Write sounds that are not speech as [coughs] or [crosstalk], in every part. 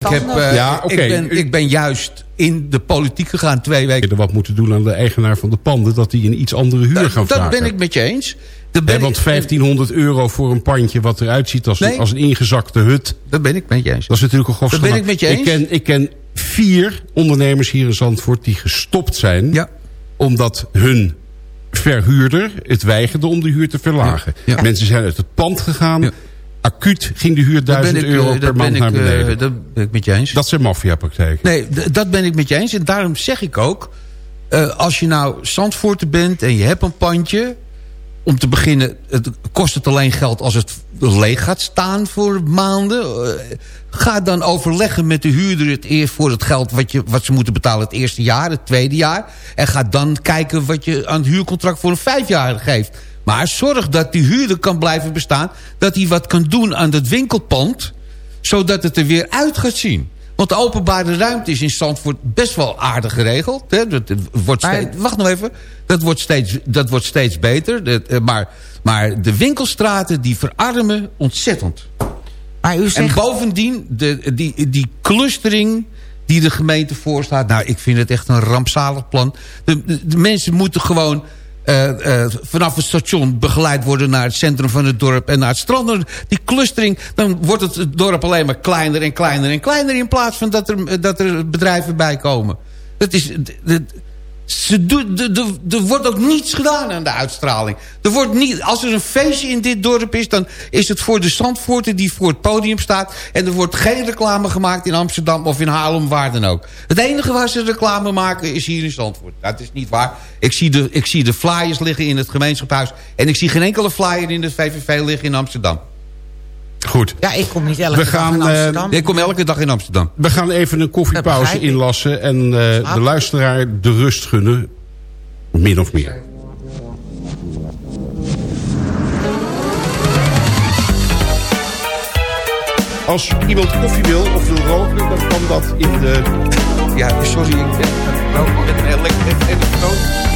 Ik, heb, uh, ja, okay. ik, ben, ik ben juist in de politiek gegaan twee weken. Er wat moeten doen aan de eigenaar van de panden... dat die een iets andere huur gaan vragen. Dat ben ik met je eens. Nee, want 1500 euro voor een pandje wat eruit ziet als, nee, als een ingezakte hut. Dat ben ik met je eens. Dat is natuurlijk een Dat ben ik met je eens. Ik ken, ik ken vier ondernemers hier in Zandvoort die gestopt zijn... Ja. omdat hun verhuurder het weigerde om de huur te verlagen. Ja. Mensen zijn uit het pand gegaan... Acuut ging de huur 1000 euro eh, per maand naar eh, beneden. dat ben ik met je eens. Dat zijn maffiapraktijken. Nee, dat ben ik met je eens. En daarom zeg ik ook... Uh, als je nou Zandvoorter bent en je hebt een pandje... om te beginnen, het kost het alleen geld als het leeg gaat staan voor maanden. Uh, ga dan overleggen met de huurder het eerst voor het geld... Wat, je, wat ze moeten betalen het eerste jaar, het tweede jaar. En ga dan kijken wat je aan het huurcontract voor een vijfjarig geeft. Maar zorg dat die huurder kan blijven bestaan. Dat hij wat kan doen aan dat winkelpand. Zodat het er weer uit gaat zien. Want de openbare ruimte is in Zandvoort best wel aardig geregeld. Hè? Dat, wordt steeds, wacht nog even. Dat wordt steeds, dat wordt steeds beter. Dat, eh, maar, maar de winkelstraten die verarmen ontzettend. Maar u zegt... En bovendien, de, die, die clustering die de gemeente voorstaat... nou, ik vind het echt een rampzalig plan. De, de, de mensen moeten gewoon vanaf het station begeleid worden naar het centrum van het dorp en naar het strand. Die clustering, dan wordt het dorp alleen maar kleiner en kleiner en kleiner... in plaats van dat er, dat er bedrijven bij komen. Dat is... Ze doet, er wordt ook niets gedaan aan de uitstraling. Er wordt niet, als er een feestje in dit dorp is... dan is het voor de Zandvoorter die voor het podium staat... en er wordt geen reclame gemaakt in Amsterdam of in Haarlem, waar dan ook. Het enige waar ze reclame maken is hier in Zandvoort. Dat is niet waar. Ik zie de, ik zie de flyers liggen in het gemeenschapshuis... en ik zie geen enkele flyer in het VVV liggen in Amsterdam. Goed. Ja, ik kom niet elke we dag gaan, in Amsterdam. Uh, ik kom elke dag in Amsterdam. We gaan even een koffiepauze inlassen... en uh, de luisteraar de rust gunnen. Min of meer. Als iemand koffie wil of wil roken, dan kan dat in de... Ja, sorry, ik ben roken met een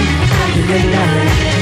night, night, it.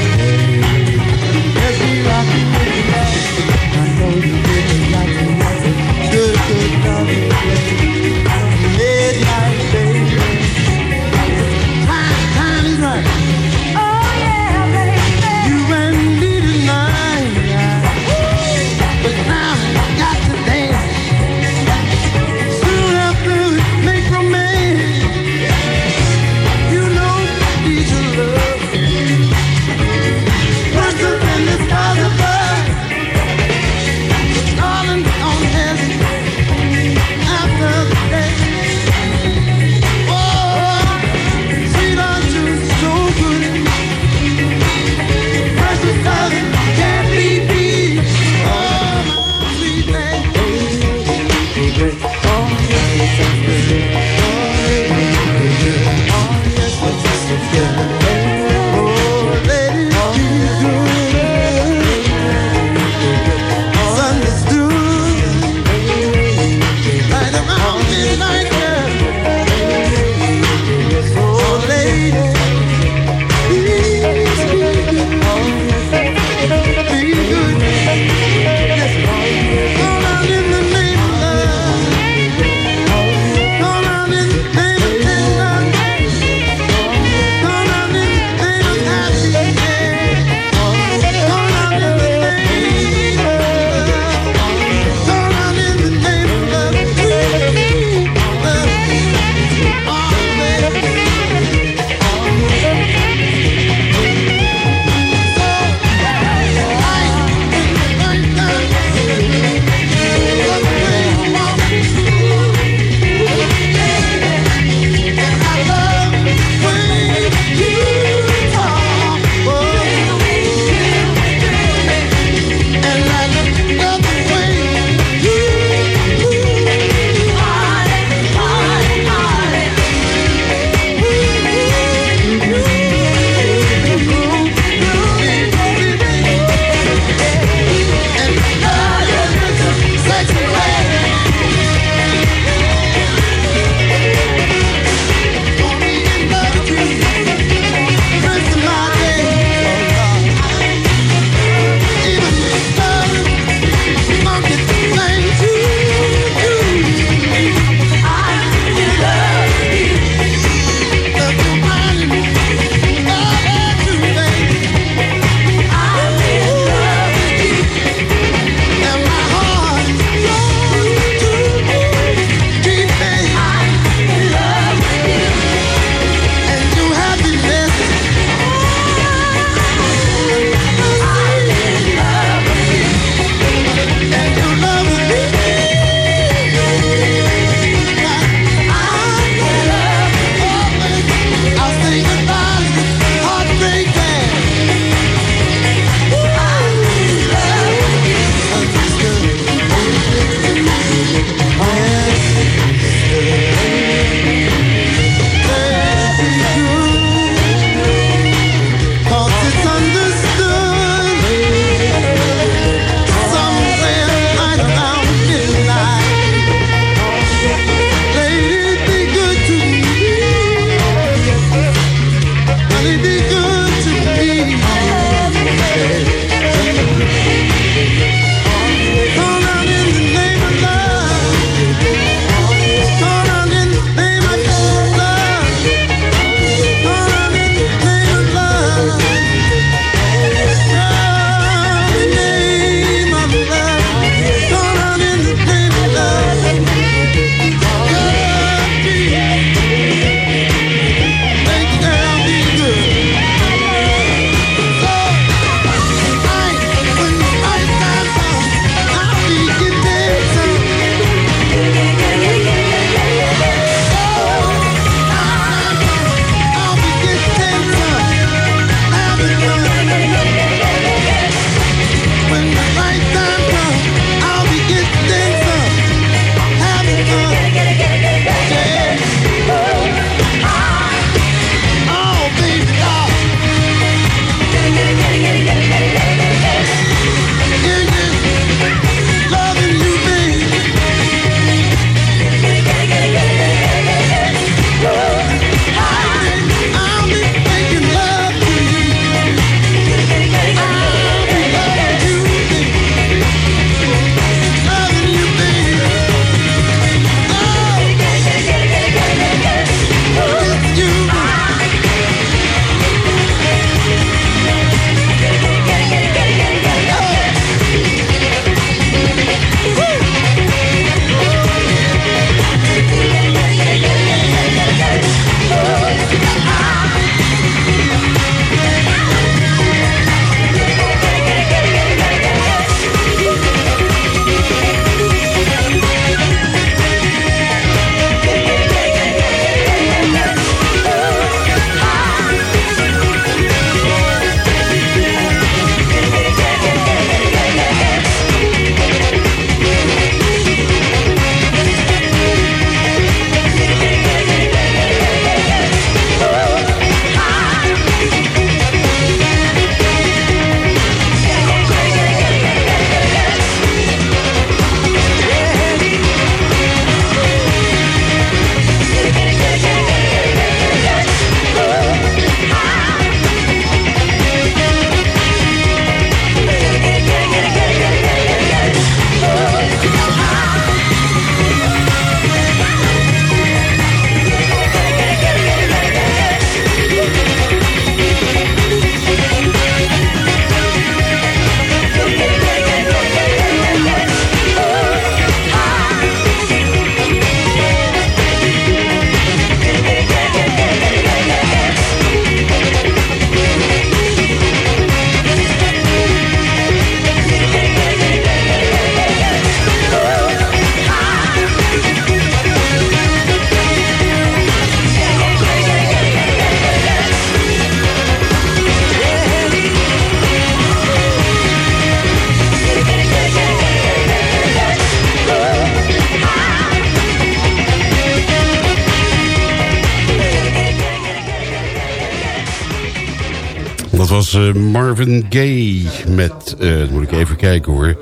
Marvin Gaye met, uh, moet ik even kijken hoor.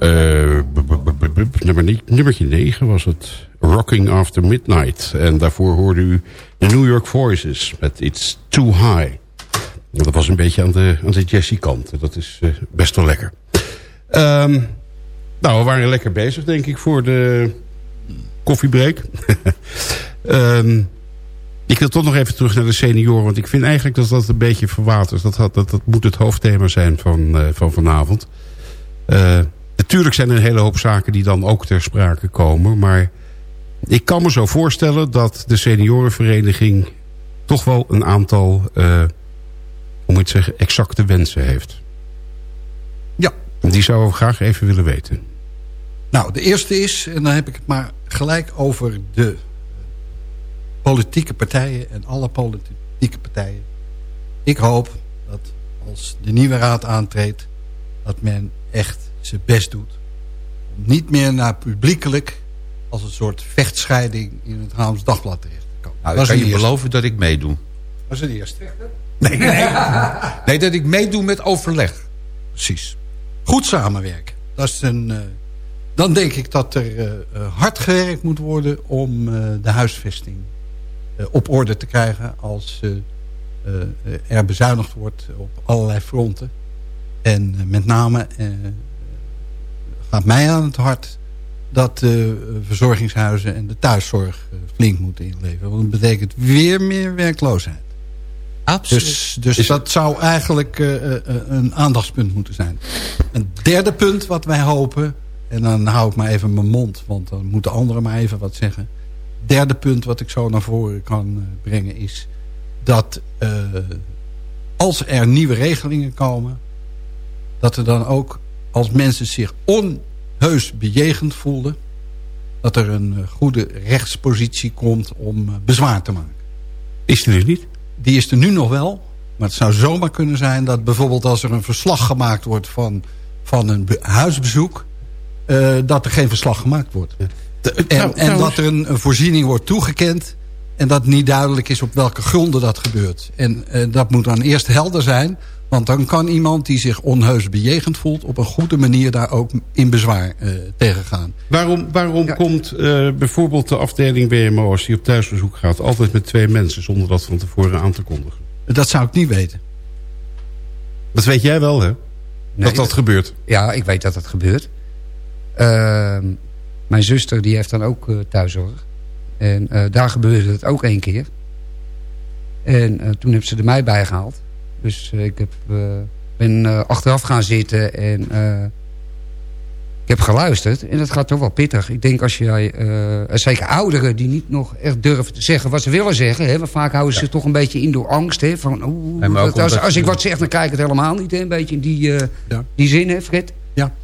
Uh, nummer, nummertje 9 was het. Rocking After Midnight. En daarvoor hoorde u de New York Voices met It's Too High. Dat was een beetje aan de, aan de Jessie kant. Dat is best wel lekker. Nou, we waren lekker bezig denk ik voor de koffiebreak. um, Ik wil toch nog even terug naar de senioren. Want ik vind eigenlijk dat dat een beetje verwaterd. Dat, dat, dat, moet het hoofdthema zijn van, uh, van vanavond. Uh, natuurlijk zijn er een hele hoop zaken die dan ook ter sprake komen. Maar ik kan me zo voorstellen dat de seniorenvereniging... toch wel een aantal, uh, hoe moet ik zeggen, exacte wensen heeft. Ja. Die zouden we graag even willen weten. Nou, de eerste is, en dan heb ik het maar gelijk over de politieke partijen en alle politieke partijen. Ik hoop dat als de nieuwe raad aantreedt... dat men echt zijn best doet. Om niet meer naar publiekelijk... als een soort vechtscheiding in het Haams Dagblad terecht te komen. Nou, ik kan je beloven dat ik meedoe. Was het eerste? Nee, nee. [laughs] nee, dat ik meedoe met overleg. Precies. Goed samenwerken. Dat is een... Uh, dan denk ik dat er uh, hard gewerkt moet worden om uh, de huisvesting eh, op orde te krijgen als eh, eh, er bezuinigd wordt op allerlei fronten. En met name gaat mij aan het hart dat de verzorgingshuizen en de thuiszorg flink moeten inleveren. Want dat betekent weer meer werkloosheid. Absoluut. Dus, dus dat zou eigenlijk een aandachtspunt moeten zijn. Een derde punt wat wij hopen... en dan hou ik maar even mijn mond... want dan moeten anderen maar even wat zeggen derde punt wat ik zo naar voren kan eh, brengen is... dat uh, als er nieuwe regelingen komen... dat er dan ook als mensen zich onheus bejegend voelden... dat er een eh, goede rechtspositie komt om bezwaar te maken. Is er dus niet? Die is er nu nog wel. Maar het zou zomaar kunnen zijn dat bijvoorbeeld als er een verslag gemaakt wordt van, van een huisbezoek... Uh, dat er geen verslag gemaakt wordt. En, en dat er een, voorziening wordt toegekend... en dat niet duidelijk is op welke gronden dat gebeurt. En uh, dat moet dan eerst helder zijn... want dan kan iemand die zich onheus bejegend voelt... op een goede manier daar ook in bezwaar uh, tegen gaan. Waarom, waarom ja. komt uh, bijvoorbeeld de afdeling WMO... als die op thuisbezoek gaat... altijd met twee mensen zonder dat van tevoren aan te kondigen? Dat zou ik niet weten. Dat weet jij wel, hè? Nee, dat dat gebeurt. Ja, ik weet dat dat gebeurt. Uh, mijn zuster die heeft dan ook uh, thuiszorg. En uh, daar gebeurde het ook één keer. En uh, toen heb ze er mij bijgehaald. Dus ik heb, ben achteraf gaan zitten en ik heb geluisterd. En dat gaat toch wel pittig. Ik denk als je, zeker ouderen die niet nog echt durven te zeggen wat ze willen zeggen. Hè, want vaak houden ze toch een beetje in door angst. Hè, van, oeh, als, als ik wat zeg, dan kijk ik het helemaal niet. Hè, een beetje in die, die zin, hè, Fred? Ja.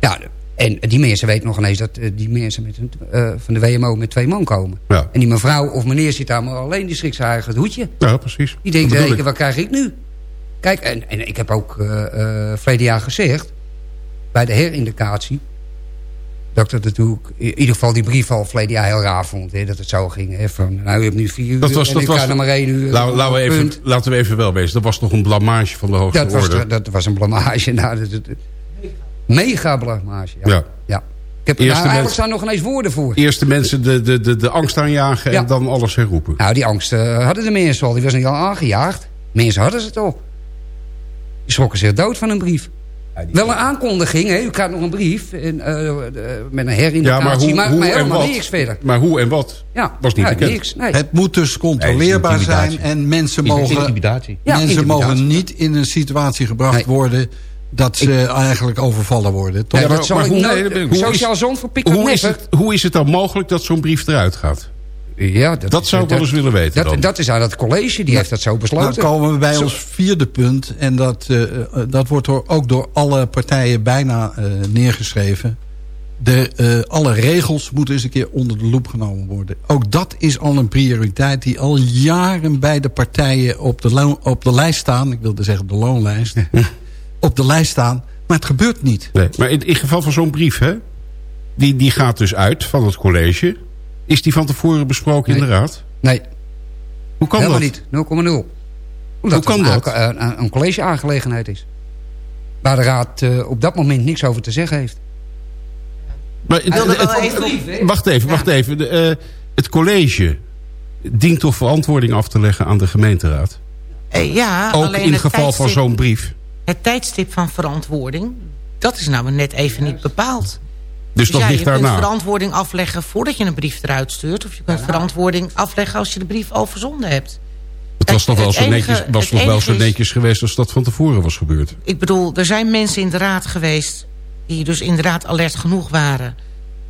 Ja, en die mensen weten nog ineens dat uh, die mensen met een, uh, van de WMO met twee man komen. Ja. En die mevrouw of meneer zit daar maar alleen, die schrikt zijn eigen hoedje. Ja, precies. Die denkt, hey, wat krijg ik nu? Kijk, en, en ik heb ook uh, verleden jaar gezegd, bij de herindicatie, dat ik dat natuurlijk, in ieder geval die brief al verleden jaar heel raar vond. Hè, dat het zo ging. Hè, van, nou, je hebt nu vier uur dat was, en dat ik was, ga er maar één uur. We even, laten we even wel wezen. Dat was toch een blamage van de hoogste dat orde? Was, dat was een blamage. Nou, dat, dat, mega blamage, ja. ja. ja. Ik heb nou, eigenlijk staan nog ineens woorden voor. Eerst de mensen de, de, de, de angst aanjagen ja. en dan alles herroepen. Nou, die angst uh, hadden de mensen al. Die was niet al aangejaagd. Mensen hadden ze het al. Die schrokken zich dood van een brief. Ja, Wel een aankondiging, hè? u krijgt nog een brief en, uh, met een herindicatie, ja, maar, hoe, maar, hoe maar helemaal en wat? niks verder. Maar hoe en wat? Ja, was niet ja, bekend. Niks, nee. Het moet dus controleerbaar nee, zijn en mensen mogen, intimidatie. Ja, mensen intimidatie. mogen niet in een situatie gebracht Nee. worden dat ze eigenlijk overvallen worden. Toch? Ja, maar- dat ik hoe- nooit- nee, dat ben. Sociaal pikt dat Hoe is, het, hoe is het dan mogelijk dat zo'n brief eruit gaat? Ja, Dat is- zou ik wel eens willen weten dat, dan. dat is aan het college, die heeft dat zo Dan besloten. komen we bij Zo- ons vierde punt. En dat, eh, eh, dat wordt door, ook door alle partijen bijna eh, neergeschreven. De, eh, alle regels moeten eens een keer onder de loep genomen worden. Ook dat is al een prioriteit die al jaren bij de partijen op de, op de lijst staan. Ik wilde zeggen de loonlijst. [laughs] op de lijst staan. Maar het gebeurt niet. Nee, maar in, geval van zo'n brief, hè, die, die gaat dus uit van het college. Is die van tevoren besproken in de raad? Nee, Hoe kan helemaal dat? niet. 0,0. Omdat Hoe kan het dat? Een, een, een college-aangelegenheid is. Waar de raad eh, op dat moment niks over te zeggen heeft. Maar het- het- wacht even, wacht even. De, eh, het college dient toch verantwoording af te leggen aan de gemeenteraad? Eh, ja, Ook alleen in het geval van zo'n brief. Het tijdstip van verantwoording, dat is nou net even niet bepaald. Dus dat ja, ligt je kunt verantwoording afleggen voordat je een brief eruit stuurt. Of je kunt verantwoording afleggen als je de brief al verzonden hebt. Het was nog wel zo netjes, was nog wel zo is- netjes geweest als dat van tevoren was gebeurd. Ik bedoel, er zijn mensen in de raad geweest... die dus inderdaad alert genoeg waren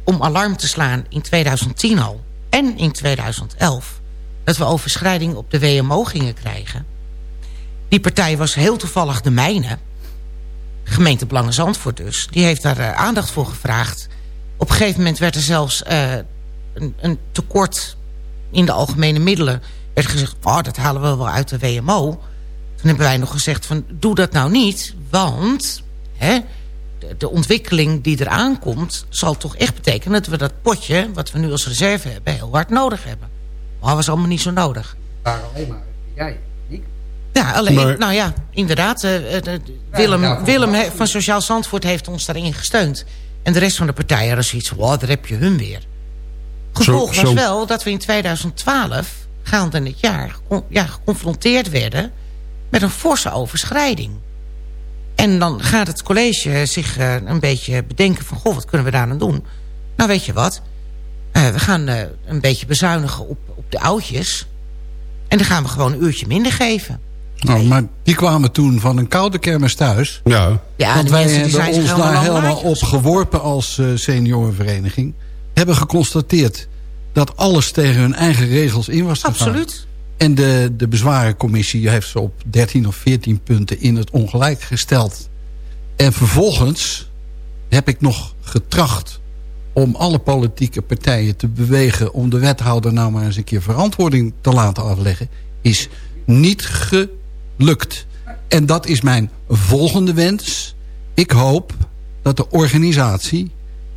om alarm te slaan in 2010 al. En in 2011. Dat we overschrijding op de WMO gingen krijgen. Die partij was heel toevallig de mijne. Gemeente Belangen Zandvoort dus. Die heeft daar eh, aandacht voor gevraagd. Op een gegeven moment werd er zelfs eh, een, een tekort in de algemene middelen. werd gezegd, oh, dat halen we wel uit de WMO. Toen hebben wij nog gezegd van doe dat nou niet. Want hè, de, ontwikkeling die eraan komt... zal toch echt betekenen dat we dat potje... wat we nu als reserve hebben, heel hard nodig hebben. Maar dat was allemaal niet zo nodig. Waar alleen maar jij. Ja, alleen, Maar- nou ja, inderdaad. eh, eh, de- Willem, Willem he- van Sociaal Zandvoort heeft ons daarin gesteund. En de rest van de partijen hadden zoiets van... wow, daar heb je hun weer. Gevolg Zo- was zo- wel dat we in 2012, gaande in het jaar... gecon- ja, geconfronteerd werden met een forse overschrijding. En dan gaat het college zich eh, een beetje bedenken van... goh, wat kunnen we daar aan doen? Nou, weet je wat? Eh, we gaan eh, een beetje bezuinigen op, op de oudjes. En dan gaan we gewoon een uurtje minder geven. Nou, maar die kwamen toen van een koude kermis thuis. Ja, Ja, Want wij hebben zijn ons daar helemaal op geworpen als eh, seniorenvereniging. Hebben geconstateerd dat alles tegen hun eigen regels in was gegaan. Absoluut. En de, de bezwarencommissie heeft ze op 13 of 14 punten in het ongelijk gesteld. En vervolgens heb ik nog getracht om alle politieke partijen te bewegen... om de wethouder nou maar eens een keer verantwoording te laten afleggen... is niet gelukt. En dat is mijn volgende wens. Ik hoop dat de organisatie,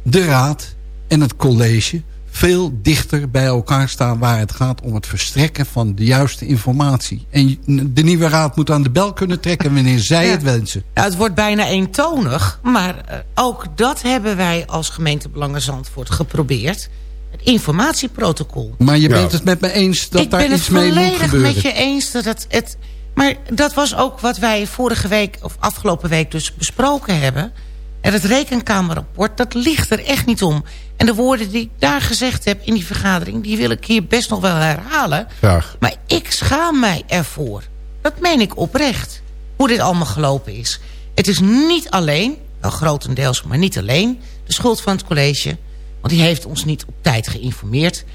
de raad en het college... veel dichter bij elkaar staan waar het gaat om het verstrekken van de juiste informatie. En de nieuwe raad moet aan de bel kunnen trekken wanneer zij Ja. het wensen. Ja, het wordt bijna eentonig, maar eh, ook dat hebben wij als gemeente Belangen Zandvoort geprobeerd. Het informatieprotocol. Maar je Ja. bent het met me eens dat ik daar ben het iets mee moet volledig gebeuren. met je eens dat het, het... Maar dat was ook wat wij vorige week, of afgelopen week dus besproken hebben. En het rekenkamerrapport, dat ligt er echt niet om. En de woorden die ik daar gezegd heb in die vergadering... die wil ik hier best nog wel herhalen. graag. Maar ik schaam mij ervoor. Dat meen ik oprecht. Hoe dit allemaal gelopen is. Het is niet alleen, wel grotendeels, maar niet alleen... de schuld van het college. Want die heeft ons niet op tijd geïnformeerd.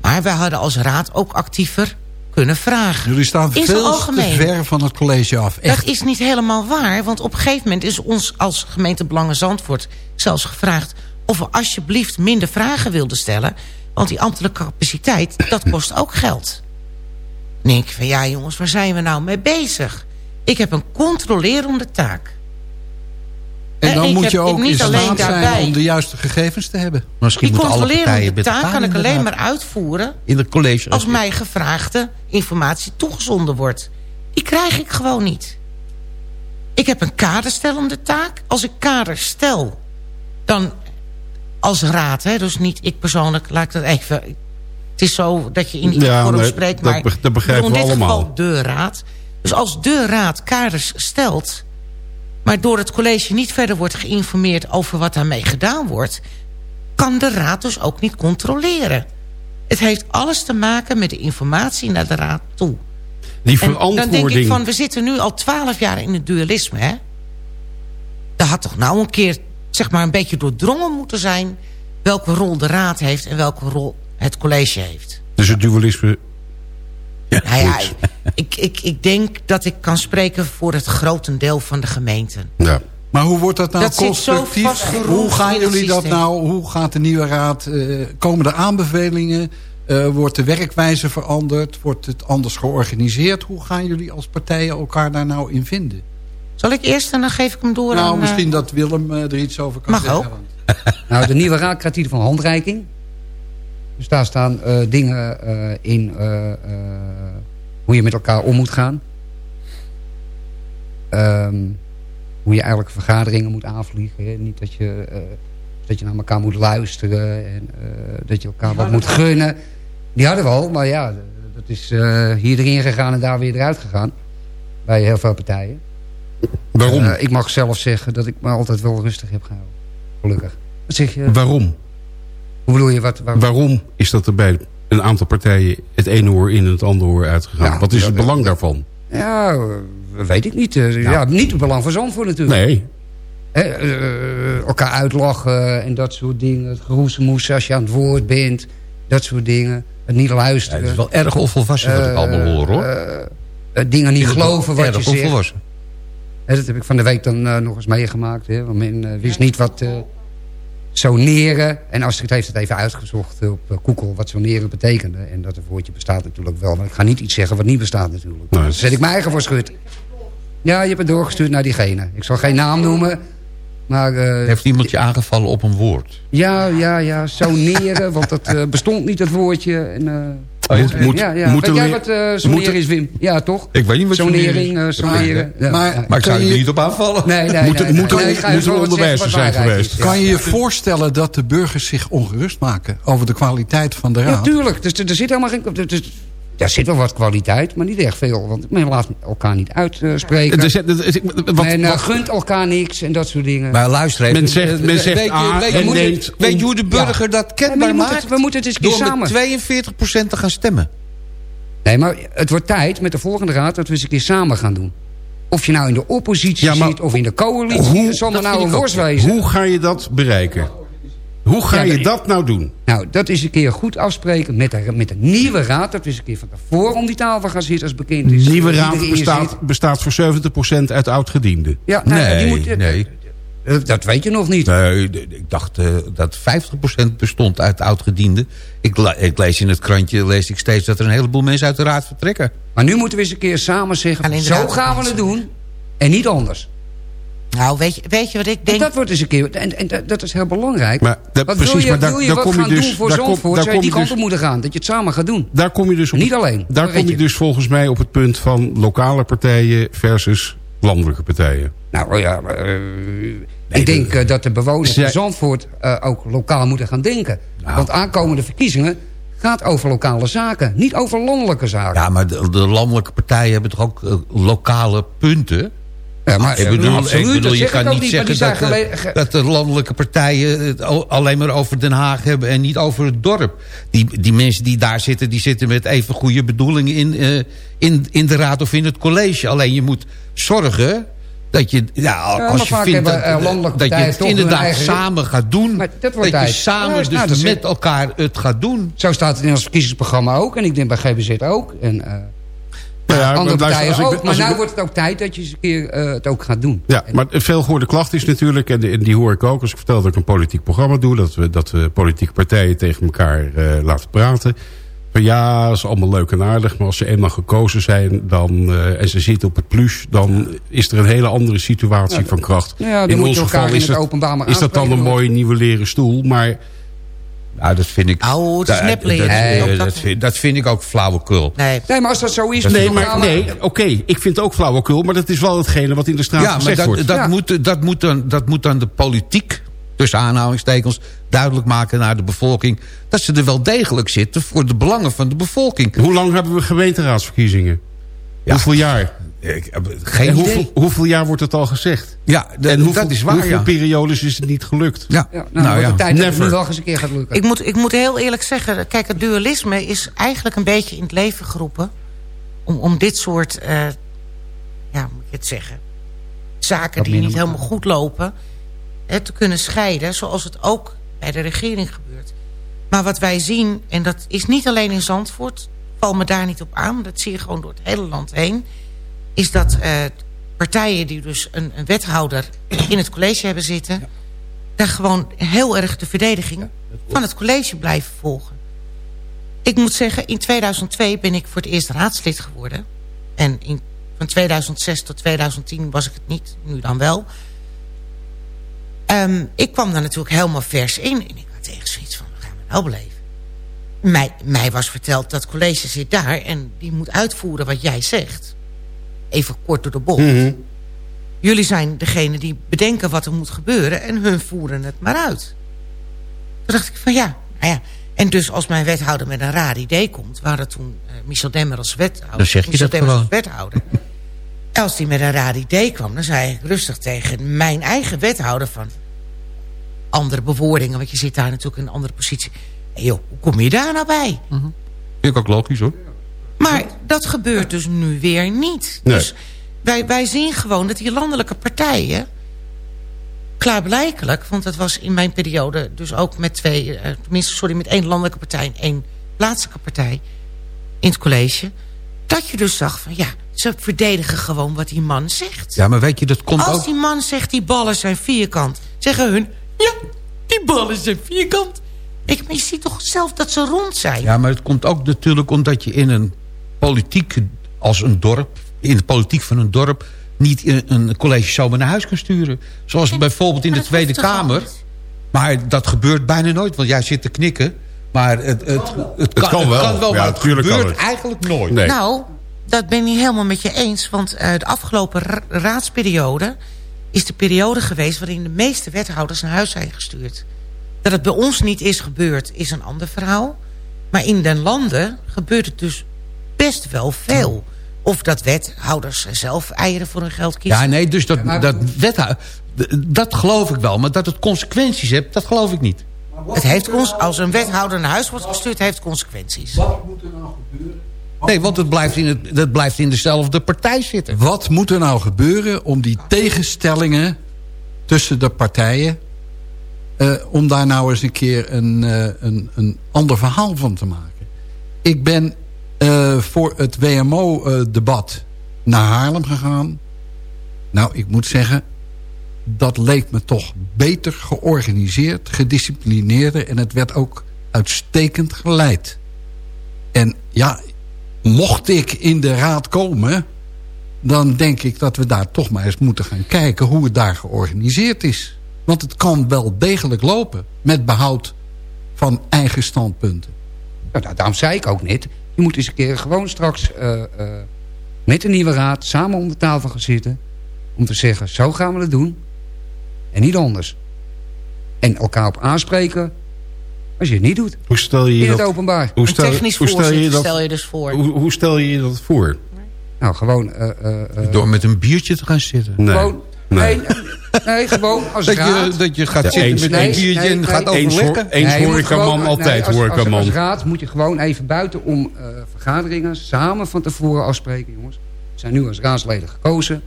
Maar wij hadden als raad ook actiever kunnen vragen. Jullie staan In veel te algemeen. ver van het college af. Echt. Dat is niet helemaal waar. Want op een gegeven moment is ons als gemeente Belangen Zandvoort zelfs gevraagd... of we alsjeblieft minder vragen wilden stellen. Want die ambtelijke capaciteit, dat kost ook geld. Denk ik van ja jongens, waar zijn we nou mee bezig? Ik heb een controlerende taak. En dan ik moet heb- je ook in alleen staat zijn daarbij. om de juiste gegevens te hebben. Misschien Die moeten alle partijen met taak kan ik alleen inderdaad maar uitvoeren... in het college. als mij gevraagde informatie toegezonden wordt. Die krijg ik gewoon niet. Ik heb een kaderstellende taak. Als ik kader stel, dan als raad, hè, dus niet ik persoonlijk, laat ik dat even... Het is zo dat je in Ja, vorm nee, spreekt, dat maar be- dat begrijpen we in dit allemaal. geval de raad. Dus als de raad kaders stelt, maar door het college niet verder wordt geïnformeerd over wat daarmee gedaan wordt, kan de raad dus ook niet controleren. Het heeft alles te maken met de informatie naar de raad toe. Die En dan denk ik verantwoording... van, we zitten nu al twaalf jaar in het dualisme, hè? Dat had toch nou een keer, zeg maar, een beetje doordrongen moeten zijn... welke rol de raad heeft en welke rol het college heeft. Dus het dualisme... Ja, Nou ja, ik, ik, ik denk dat ik kan spreken voor het grotendeel van de gemeenten. Ja. Maar hoe wordt dat nou Dat zit zo constructief? Hoe gaan jullie dat nou? Hoe gaat de nieuwe raad? eh, komen er aanbevelingen? Eh, wordt de werkwijze veranderd? Wordt het anders georganiseerd? Hoe gaan jullie als partijen elkaar daar nou in vinden? Zal ik eerst en dan geef ik hem door nou, aan... eh, misschien dat Willem er iets over kan Mag zeggen. ook. want- Nou, de nieuwe raad krijgt in ieder geval handreiking. Dus daar staan eh, dingen eh, in eh, eh, hoe je met elkaar om moet gaan. ehm, hoe je eigenlijk vergaderingen moet aanvliegen. Hè? Niet dat je, eh, dat je naar elkaar moet luisteren en eh, dat je elkaar wat moet gunnen. Die hadden we al, maar ja, dat is uh, hier erin gegaan en daar weer eruit gegaan. Bij heel veel partijen. Waarom? ik mag zelf zeggen dat ik me altijd wel rustig heb gehouden. Gelukkig. Wat zeg je? Waarom? Hoe bedoel je? Wat, waarom? waarom is dat er bij een aantal partijen het ene oor in en het andere oor uitgegaan? Wat is het belang daarvan? Ja, weet ik niet. Ja, ja niet het belang van Zandvoort natuurlijk. Nee. uh, elkaar uitlachen en dat soort dingen. Het geroezemoes als je aan het woord bent. Dat soort dingen. Het niet luisteren. Ja, het is wel erg onvolwassen wat ik allemaal hoor hoor. dingen niet geloven wat je zegt. Onvolwassen. dat heb ik van de week dan nog eens meegemaakt. Hè, want men wist niet wat soneren. En Astrid heeft het even uitgezocht op uh, Google wat soneren betekende. En dat woordje bestaat natuurlijk wel. Maar ik ga niet iets zeggen wat niet bestaat natuurlijk. Nee. Daar zet ik mijn eigen voor schut. Ja, je hebt het doorgestuurd naar diegene. Ik zal geen naam noemen. Maar, uh, Heeft iemand je aangevallen op een woord? Ja, ja, ja. Soneren. want dat uh, bestond niet, het woordje. En, moet, moet, ja, ja. Weet jij wat uh, soneren is, Wim? Ja, toch? Ik weet niet wat sonering is. soneren. Ja. Maar, maar ik zou je niet op aanvallen. Nee, nee, moet, nee, moet, nee, moet een onderwijzer zijn geweest. Kan je je voorstellen dat de burgers zich ongerust maken... over de kwaliteit van de raad? Ja, tuurlijk. Dus, er zit helemaal geen... Dus, er zit wel wat kwaliteit, maar niet echt veel. Want men laat elkaar niet uitspreken. Uh, wat, men uh, gunt elkaar niks en dat soort dingen. Maar luister even. Men zegt, men zegt weet, A weet, en weet, weet je hoe de burger ja. dat kenbaar ja, maakt? Het, we moeten het eens Door samen. met 42% te gaan stemmen. Nee, maar het wordt tijd met de volgende raad dat we eens een keer samen gaan doen. Of je nou in de oppositie ja, zit of in de coalitie. Hoe, zal er nou een worst wezen. Hoe ga je dat bereiken? Hoe ga ja, je dat nou doen? Nou, dat is een keer goed afspreken met de, met de nieuwe raad. Dat eens een keer van tevoren om die tafel gaan zitten als bekend is. De nieuwe raad bestaat, bestaat voor 70% uit oud-gedienden. Ja, nou, nee, die moet, nee. Dat weet je nog niet. Nee, ik dacht uh, dat 50% bestond uit oudgedienden. Ik, ik lees in het krantje lees ik steeds dat er een heleboel mensen uit de raad vertrekken. Maar nu moeten we eens een keer samen zeggen... zo gaan we het doen en niet anders. Nou, weet je, weet je wat ik denk? En dat wordt eens een keer... En, en dat is heel belangrijk. Maar dat, wat precies, wil je, maar daar, wil je daar wat kom gaan je dus, doen voor daar Zandvoort? Zou je die kant dus, op moeten gaan? Dat je het samen gaat doen. Daar kom je dus op, niet alleen. Daar kom je dus volgens mij op het punt van lokale partijen versus landelijke partijen. Nou ja, uh, ik denk uh, dat de bewoners van Zandvoort uh, ook lokaal moeten gaan denken. Nou. Want aankomende verkiezingen gaat over lokale zaken. Niet over landelijke zaken. Ja, maar de, de landelijke partijen hebben toch ook uh, lokale punten? Ja, maar ik bedoel, absoluut, ik bedoel je kan niet zeggen dat, de, dat de landelijke partijen het alleen maar over Den Haag hebben... en niet over het dorp. Die, die mensen die daar zitten, die zitten met even goede bedoelingen in, uh, in, in de raad of in het college. Alleen je moet zorgen dat je, ja, als je vindt dat, uh, dat je het inderdaad eigen... samen gaat doen... dat, dat je samen ja, dus nou, met elkaar het gaat doen. Zo staat het in ons verkiezingsprogramma ook. En ik denk bij GBZ ook. En, uh, nou ja, andere partijen ook. Maar nu wordt het ook tijd dat je eens een keer uh, het ook gaat doen. Ja, maar een veelgehoorde klacht is natuurlijk... en die hoor ik ook als ik vertel dat ik een politiek programma doe... dat we, dat we politieke partijen tegen elkaar laten praten... Van ja, dat is allemaal leuk en aardig. Maar als ze eenmaal gekozen zijn dan, uh, en ze zitten op het plus... dan is er een hele andere situatie ja, van kracht. Ja, in ons geval is, het, openbaar maar is dat dan een mooie nieuwe leren stoel. Maar nou, dat vind ik... Oh, het is dat, dat, nee, dat, vind, dat vind ik ook flauwekul. Nee, nee maar als dat zo is... Dat nee, maar, nee oké, okay, ik vind het ook flauwekul... maar dat is wel hetgene wat in de straat ja, gezegd maar dat, wordt. Dat, ja. moet, dat, moet dan, dat moet dan de politiek tussen aanhalingstekens, duidelijk maken naar de bevolking... dat ze er wel degelijk zitten voor de belangen van de bevolking. Hoe lang hebben we gemeenteraadsverkiezingen? Ja. Hoeveel jaar? Ik heb geen en idee. Hoeveel, hoeveel, jaar wordt het al gezegd? Ja, en hoeveel, dat is waar, hoeveel ja. periodes is het niet gelukt? Ja, ja nou, nou ja. de tijd Never. dat het nu wel eens een keer gaat lukken. Ik moet, ik moet heel eerlijk zeggen, kijk, het dualisme is eigenlijk een beetje in het leven geroepen... om, om dit soort, uh, ja, moet ik het zeggen... zaken die niet helemaal goed lopen te kunnen scheiden, zoals het ook bij de regering gebeurt. Maar wat wij zien, en dat is niet alleen in Zandvoort... val me daar niet op aan, dat zie je gewoon door het hele land heen... is dat uh, partijen die dus een, een, wethouder in het college hebben zitten... Ja. daar gewoon heel erg de verdediging ja, van het college blijven volgen. Ik moet zeggen, in 2002 ben ik voor het eerst raadslid geworden. En in, van 2006 tot 2010 was ik het niet, nu dan wel... Um, ik kwam daar natuurlijk helemaal vers in. En ik had tegen zoiets van, we gaan we nou beleven? Mij, mij was verteld dat college zit daar... en die moet uitvoeren wat jij zegt. Even kort door de bocht. Mm -hmm. jullie zijn degene die bedenken wat er moet gebeuren... en hun voeren het maar uit. Toen dacht ik van ja, nou ja... En dus als mijn wethouder met een raar idee komt... waar het toen uh, Michel Demmer als wethouder... Dan zeg je Michel dat als wethouder... als die met een raar idee kwam... dan zei ik rustig tegen mijn eigen wethouder van... andere bewoordingen, want je zit daar natuurlijk in een andere positie. Hey joh, hoe kom je daar nou bij? Vind ik ook logisch hoor. Maar dat gebeurt dus nu weer niet. Nee. Dus wij, wij zien gewoon dat die landelijke partijen... klaarblijkelijk, want dat was in mijn periode... dus ook met twee, eh, tenminste sorry, met één landelijke partij... en één plaatselijke partij in het college... dat je dus zag van ja, ze verdedigen gewoon wat die man zegt. Ja, maar weet je, dat komt Als ook... die man zegt die ballen zijn vierkant... zeggen hun, ja, die ballen zijn vierkant. Ik, maar je ziet toch zelf dat ze rond zijn? Ja, maar het komt ook natuurlijk omdat je in een politiek als een dorp... in de politiek van een dorp... niet in een college zomaar naar huis kan sturen. Zoals bijvoorbeeld in de Tweede Kamer. Maar dat gebeurt bijna nooit, want jij zit te knikken. Maar het, het, het, kan, kan wel. Maar het gebeurt het. eigenlijk nooit. Nee. Nou, dat ben ik niet helemaal met je eens. Want eh, de afgelopen ra- raadsperiode is de periode geweest... waarin de meeste wethouders naar huis zijn gestuurd. Dat het bij ons niet is gebeurd, is een ander verhaal. Maar in den landen gebeurt het dus best wel veel. Of dat wethouders zelf eieren voor hun geld kiezen. Ja, nee, dus dat, dat, wethou- dat geloof ik wel. Maar dat het consequenties heeft, dat geloof ik niet. het heeft cons- als een wethouder naar huis wordt gestuurd, heeft consequenties. Wat moet er nou gebeuren? Nee, want het blijft in, het, dat blijft in dezelfde partij zitten. Wat moet er nou gebeuren om die tegenstellingen tussen de partijen... eh, om daar nou eens een keer een, eh, een, een ander verhaal van te maken? Ik ben voor het WMO-debat naar Haarlem gegaan. Nou, ik moet zeggen... dat leek me toch beter georganiseerd, gedisciplineerder... en het werd ook uitstekend geleid. En ja, mocht ik in de raad komen... dan denk ik dat we daar toch maar eens moeten gaan kijken... hoe het daar georganiseerd is. Want het kan wel degelijk lopen... met behoud van eigen standpunten. Nou, nou, daarom zei ik ook net. Je moet eens een keer gewoon straks eh, eh, met de nieuwe raad samen om de tafel gaan zitten. Om te zeggen, zo gaan we het doen. En niet anders. En elkaar op aanspreken als je het niet doet. Hoe stel je In je het dat, openbaar. hoe stel, technisch hoe stel je voorzitter dat, stel je dus voor. hoe, hoe stel je je dat voor? Nou, gewoon... eh, eh, eh, Door met een biertje te gaan zitten. Nee. Gewoon, Nee. nee. Nee, gewoon als Dat raad. je, dat je gaat Ja, zitten eens- met nee, een biertje nee, en nee. gaat Eens hoor- overleggen. eens Nee, horecaman, altijd nee, als, als, horecaman. als raad moet je gewoon even buiten om eh, vergaderingen samen van tevoren afspreken, jongens. We zijn nu als raadsleden gekozen.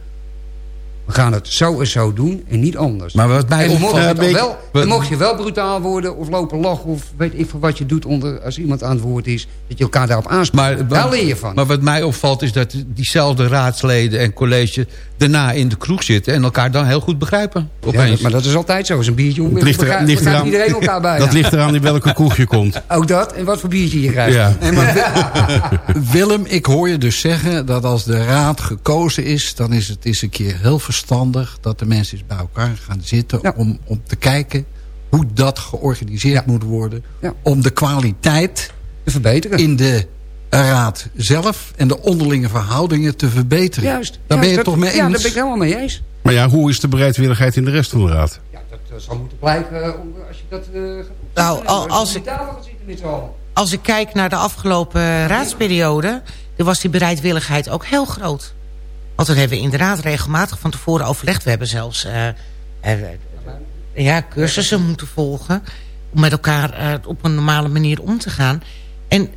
We gaan het zo en zo doen en niet anders. Maar wat mij en mocht, wel, dan mocht je wel brutaal worden of lopen lachen of weet ik veel wat je doet onder, als iemand aan het woord is. Dat je elkaar daarop aanspreekt. Maar, Daar leer je van. Maar wat mij opvalt is dat diezelfde raadsleden en college... daarna in de kroeg zitten en elkaar dan heel goed begrijpen. Ja, Opeens. dat- maar dat is altijd zo. Als een biertje om ligt, er, ligt eraan, iedereen elkaar bij. dat ligt eraan in welke kroeg je komt. [laughs] Ook dat en wat voor biertje je krijgt. Ja. Nee, maar [laughs] [laughs] Willem, ik hoor je dus zeggen dat als de raad gekozen is... dan is het eens een keer heel verstandig dat de mensen eens bij elkaar gaan zitten... Ja. Om, om te kijken hoe dat georganiseerd moet worden. Ja. Om de kwaliteit Te verbeteren. in de raad zelf en de onderlinge verhoudingen te verbeteren. Juist. Daar Ja, ben je dat- toch mee eens? Ja, daar ben ik helemaal mee eens. Maar ja, hoe is de bereidwilligheid in de rest van de raad? Ja, dat eh, zal moeten blijken eh, om- als je dat eh, gaat Nou, al- als ik-. Als ik kijk naar de afgelopen raadsperiode... dan was die bereidwilligheid ook heel groot. Want hebben we inderdaad regelmatig van tevoren overlegd. We hebben zelfs eh, eh, ja, cursussen moeten volgen... om met elkaar eh, op een normale manier om te gaan. En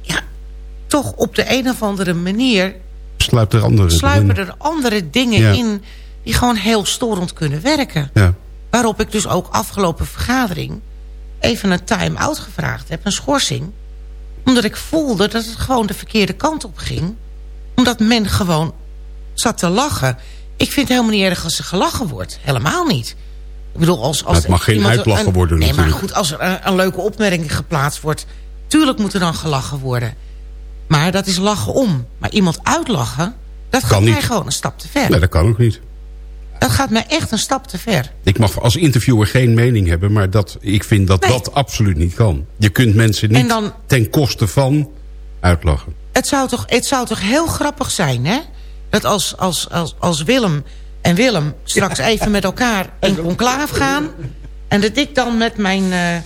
ja, toch op de een of andere manier... Sluipt er andere sluipen er andere dingen Ja. in... die gewoon heel storend kunnen werken. Ja. Waarop ik dus ook afgelopen vergadering even een time-out gevraagd heb, een schorsing. Omdat ik voelde dat het gewoon de verkeerde kant op ging. Omdat men gewoon zat te lachen. Ik vind het helemaal niet erg als er gelachen wordt. Helemaal niet. Ik bedoel, als, als Het mag geen iemand uitlachen een- worden Nee, natuurlijk. maar goed, als er een, een leuke opmerking geplaatst wordt... tuurlijk moet er dan gelachen worden. Maar dat is lachen om. Maar iemand uitlachen, dat gaat niet. mij gewoon een stap te ver. Nee, dat kan ook niet. Dat gaat mij echt een stap te ver. Ik mag als interviewer geen mening hebben, maar dat, ik vind dat Nee. dat absoluut niet kan. Je kunt mensen niet dan- ten koste van uitlachen. Het zou toch, het zou toch heel grappig zijn, hè? Dat als, als, als, als Willem en Willem straks even met elkaar in conclave gaan. En dat ik dan met mijn eh,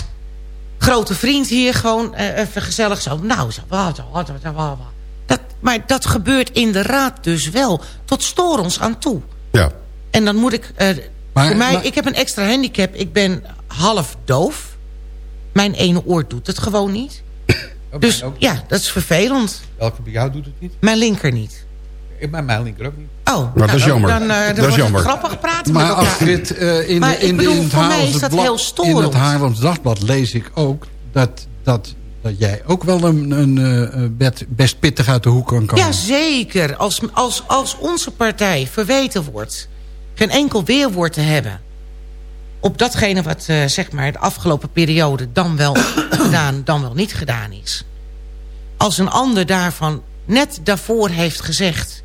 grote vriend hier gewoon uh, even gezellig zo... Nou, zo, wat, wat, wat, wat. Dat, maar dat gebeurt in de raad dus wel. Tot storens aan toe. Ja. En dan moet ik... Uh, Maar- voor mij, maar- ik heb een extra handicap. Ik ben half doof. Mijn ene oor doet het gewoon niet. [coughs] Dus ja, dat is vervelend. Welke bij jou doet het niet? Mijn linker niet. Ik mijn linker ook niet. Oh, dat is jammer. Dan, eh, Dat is jammer. grappig praten Maar met elkaar. Astrid, eh, in, Maar de, ik in, bedoel, in, het voor mij is Haarlemse dat blad- heel in het Haarlems Dagblad lees ik ook dat, dat, dat jij ook wel een, een eh, bed- best pittig uit de hoek kan komen. Ja, zeker. Als, als, als onze partij verweten wordt... geen enkel weerwoord te hebben... op datgene wat eh, zeg maar de afgelopen periode... dan wel [coughs] gedaan, dan wel niet gedaan is. Als een ander daarvan net daarvoor heeft gezegd...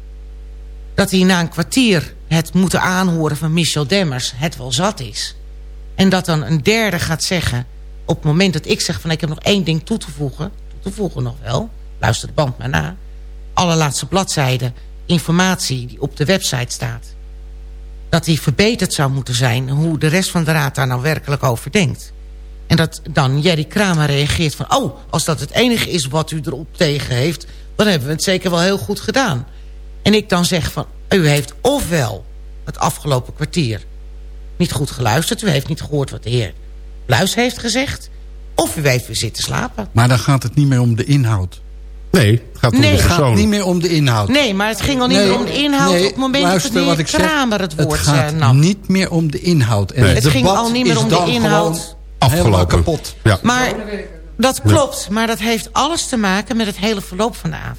dat hij na een kwartier het moeten aanhoren van Michel Demmers... het wel zat is. En dat dan een derde gaat zeggen... op het moment dat ik zeg van ik heb nog één ding toe te voegen... toe te voegen nog wel, luister de band maar na... allerlaatste bladzijde informatie die op de website staat... dat die verbeterd zou moeten zijn... hoe de rest van de raad daar nou werkelijk over denkt. En dat dan Jerry Kramer reageert van... oh, als dat het enige is wat u erop tegen heeft... dan hebben we het zeker wel heel goed gedaan. En ik dan zeg van... u heeft ofwel het afgelopen kwartier niet goed geluisterd... u heeft niet gehoord wat de heer Bluis heeft gezegd... of u heeft weer zitten slapen. Maar dan gaat het niet meer om de inhoud. Nee, het gaat om Nee. de Het gaat persoon. niet meer om de inhoud. Nee, maar het ging al niet Nee, meer om de inhoud... nee, op het moment luister dat de wat heer ik zeg. Kramer het woord Het gaat nam. niet meer om de inhoud. En Nee. het Het ging al niet meer om de inhoud. gewoon Afgelopen. helemaal kapot. Ja. Maar dat klopt, maar dat heeft alles te maken met het hele verloop van de avond.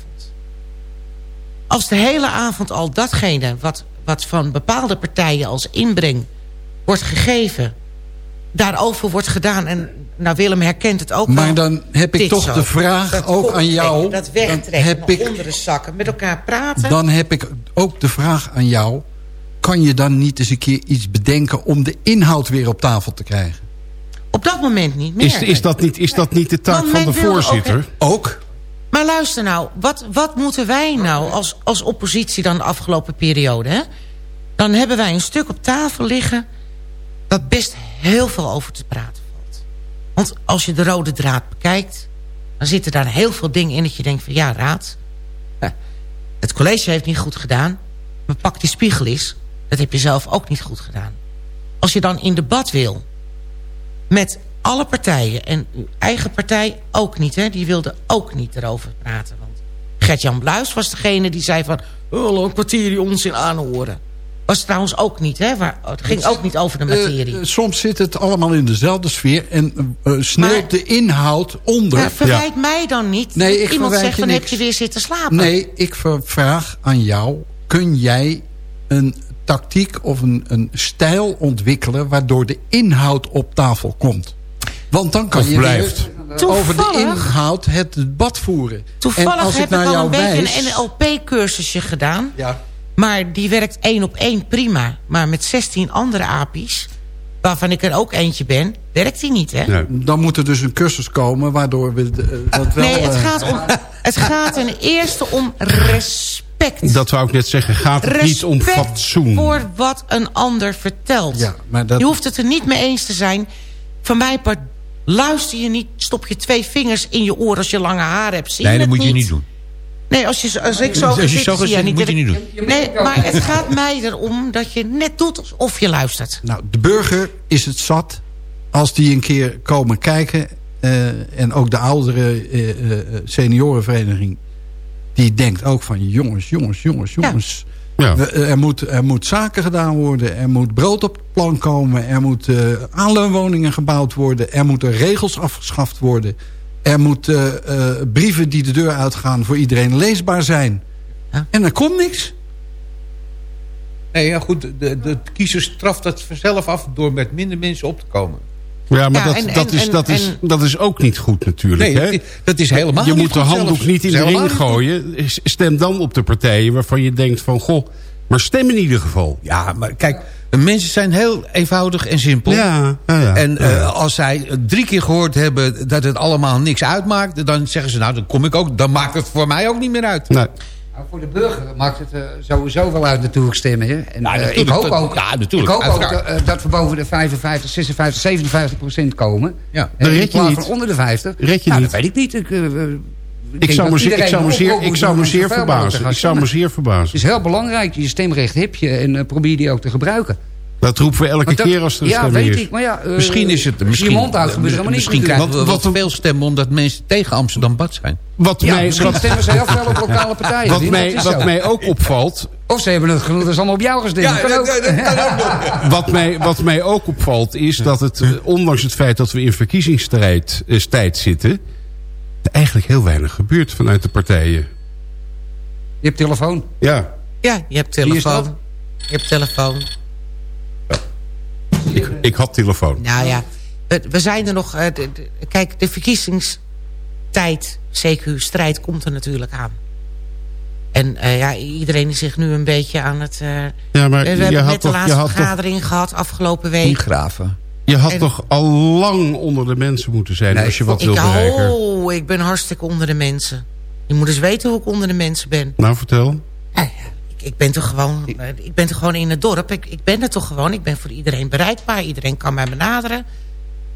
Als de hele avond al datgene wat, wat van bepaalde partijen als inbreng wordt gegeven... daarover wordt gedaan, en nou Willem herkent het ook Maar wel, dan heb ik toch zo. de vraag Dat ook aan jou. Dat Dan wegtrekken, heb ik- onder de zakken, met elkaar praten. Dan heb ik ook de vraag aan jou. Kan je dan niet eens een keer iets bedenken... om de inhoud weer op tafel te krijgen? Op dat moment niet meer. Is, is, dat niet, is dat niet de taak Want van de ook voorzitter? Ook? Maar luister nou, wat, wat moeten wij nou als, als oppositie dan de afgelopen periode? Hè? Dan hebben wij een stuk op tafel liggen... dat best heel veel over te praten valt. Want als je de rode draad bekijkt... dan zitten daar heel veel dingen in dat je denkt van... ja, raad, het college heeft niet goed gedaan... maar pak die spiegel eens, dat heb je zelf ook niet goed gedaan. Als je dan in debat wil met alle partijen. En uw eigen partij ook niet. Hè? Die wilde ook niet erover praten. Want Gert-Jan Bluis was degene die zei van... Oh, een kwartier die onzin aanhoren. Was trouwens ook niet. Hè? Het ging ook niet over de materie. Eh, eh, soms zit het allemaal in dezelfde sfeer... en eh, sneeuwt Maar- de inhoud onder. maar verwijt mij dan niet. Nee, ik iemand zegt van heb je weer zitten slapen. Nee, ik vraag aan jou... kun jij een tactiek of een, een stijl ontwikkelen... waardoor de inhoud op tafel komt? Want dan kan Of je blijft. over de inhoud het debat voeren. en Toevallig als heb ik naar ik al jou een beetje wijs, een NLP-cursusje gedaan. Ja, Maar die werkt één op één prima. Maar met 16 andere apies, waarvan ik er ook eentje ben, werkt die niet, hè? Nee. dan moet er dus een cursus komen... waardoor we de- eh, dat wel... nee, het eh, gaat, om, het gaat ten eerste om respect. Dat wou ik net zeggen. Gaat het niet om Respect fatsoen? voor wat een ander vertelt. Ja, maar dat- Je hoeft het er niet mee eens te zijn. Van mij part luister je niet, stop je twee vingers in je oor als je lange haar hebt. Zie Nee, dat moet je niet doen. Nee, als, je, als ik zo Als je zit, zo zie zit, je moet je niet doen. Nee, maar het gaat mij erom dat je net doet alsof je luistert. Nou, de burger is het zat als die een keer komen kijken... eh, en ook de oudere eh, eh, seniorenvereniging... die denkt ook van jongens, jongens, jongens, jongens... Ja. We- er, moet, er moet zaken gedaan worden, er moet brood op het plan komen... er moeten aanleunwoningen gebouwd worden... er moeten regels afgeschaft worden... er moeten eh, eh, brieven die de deur uitgaan voor iedereen leesbaar zijn. Ja. En er komt niks. Nee, ja, goed, de, de, de kiezer straft dat vanzelf af door met minder mensen op te komen. Ja, maar Ja, dat, en- dat, en- is, dat, en- is, dat is ook niet goed natuurlijk. Nee, hè? dat, is helemaal je moet de handdoek zelfs. niet in de ring gooien. Stem dan op de partijen waarvan je denkt van... Goh, maar stem in ieder geval. Ja, maar kijk, mensen zijn heel eenvoudig en simpel. Ja, ja, ja. En eh, als zij drie keer gehoord hebben dat het allemaal niks uitmaakt... dan zeggen ze, nou, dan kom ik ook. Dan maakt het voor mij ook niet meer uit. Nee. Nou, voor de burger maakt het uh, sowieso wel uit natuurlijk stemmen. Hè? En, ja, uh, ik hoop ook, ja, natuurlijk, ik hoop ook uh, dat we boven de 55, 56, 57 procent komen. Ja, in plaats van onder de 50. Red je nou, niet. dat weet ik niet. Ik, ik zou me zeer, ik zou me zeer, ik zou me zeer verbazen. Ik zou me zeer verbazen. Het is heel belangrijk. Je stemrecht heb je en probeer die ook te gebruiken. Dat roepen we elke dat, keer als er een Ja, weet ik. Maar ja, uh, misschien is het... Misschien, mond uit gebeurt helemaal misschien niet. krijgen we wat, wat veel stemmen omdat mensen tegen Amsterdam Bad zijn. Wat ja, mij, misschien wat, stemmen ze heel veel op lokale partijen. Wat, mij, wat mij ook opvalt... Of ze hebben het genoeg, dat is allemaal op jou gestemd. Ja, kan ook. Dat, dat kan ook nog. wat, mij, wat mij ook opvalt is dat het, ondanks het feit dat we in verkiezingstijd uh, tijd zitten... er eigenlijk heel weinig gebeurt vanuit de partijen. Je hebt telefoon. Ja. Ja, je hebt telefoon. Je hebt telefoon. Ik, ik had telefoon. Nou ja, we, we zijn er nog... Uh, de, de, kijk, de verkiezingstijd, CQ-strijd, komt er natuurlijk aan. En uh, ja, iedereen is zich nu een beetje aan het... Uh, ja, maar we je hebben had net de toch, laatste je had vergadering toch, gehad afgelopen week. Ingraven. Je had En- toch al lang onder de mensen moeten zijn Nee, als je wat Ik, wil bereiken. oh, ik ben hartstikke onder de mensen. Je moet eens weten hoe ik onder de mensen ben. Nou, vertel. Ja, ja, ik, ben toch gewoon, eh, ik ben toch gewoon in het dorp. Ik, ik ben er toch gewoon. Ik ben voor iedereen bereikbaar. Iedereen kan mij benaderen.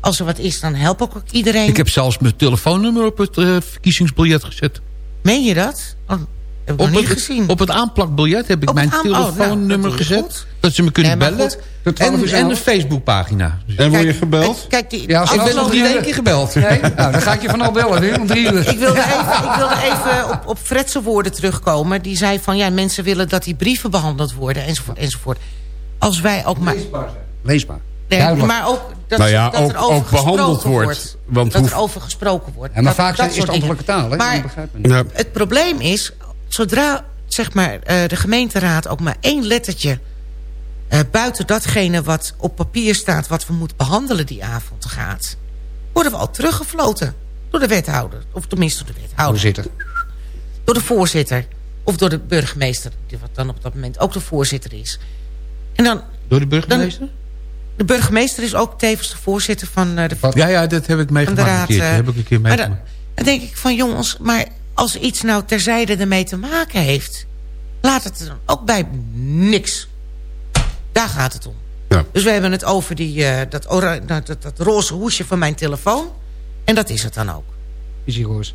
Als er wat is, dan help ik ook iedereen. Ik heb zelfs mijn telefoonnummer op het uh, verkiezingsbiljet gezet. Meen je dat? Oh, heb Op niet het, gezien. op het aanplakbiljet heb ik Op mijn oh, nou, telefoonnummer is gezet. goed. Dat ze me kunnen Nee, bellen. goed, tot 12 En, en de s'avonds. Facebookpagina. En word je gebeld? Kijk, die, Ja, als Ik ben nog niet één keer gebeld. Nee? Nou, dan ga ik je vanaf bellen. Weer om drie uur. Ik wilde [laughs] even, ik wilde even op, op Fredse woorden terugkomen. Die zei van, ja, mensen willen dat die brieven behandeld worden, enzovoort, enzovoort. Als wij ook maar... Leesbaar. Nee, Duidelijk. maar ook dat, Nou ja, dat ook- er over ook behandeld gesproken wordt. Want dat hoe- er over gesproken wordt. Ja, maar Dat- vaak dat is het ambtelijke taal. Hè? Maar het probleem is, zodra zeg maar, eh, de gemeenteraad ook maar één lettertje... eh, buiten datgene wat op papier staat... wat we moeten behandelen die avond gaat... worden we al teruggefloten door de wethouder. Of tenminste door de wethouder. Voorzitter. Door de voorzitter. Of door de burgemeester. Die wat dan op dat moment ook de voorzitter is. En dan, Door de burgemeester? de burgemeester is ook tevens de voorzitter van eh, de? Ja, ja, dat heb ik meegemaakt een eh, heb ik een keer maar dan, meegemaakt. dan denk ik van jongens, maar als iets nou terzijde ermee te maken heeft... laat het er dan ook bij niks. Daar gaat het om. Ja. Dus we hebben het over die, eh, dat, ora- dat, dat, dat roze hoesje van mijn telefoon. En dat is het dan ook. Is hier roos.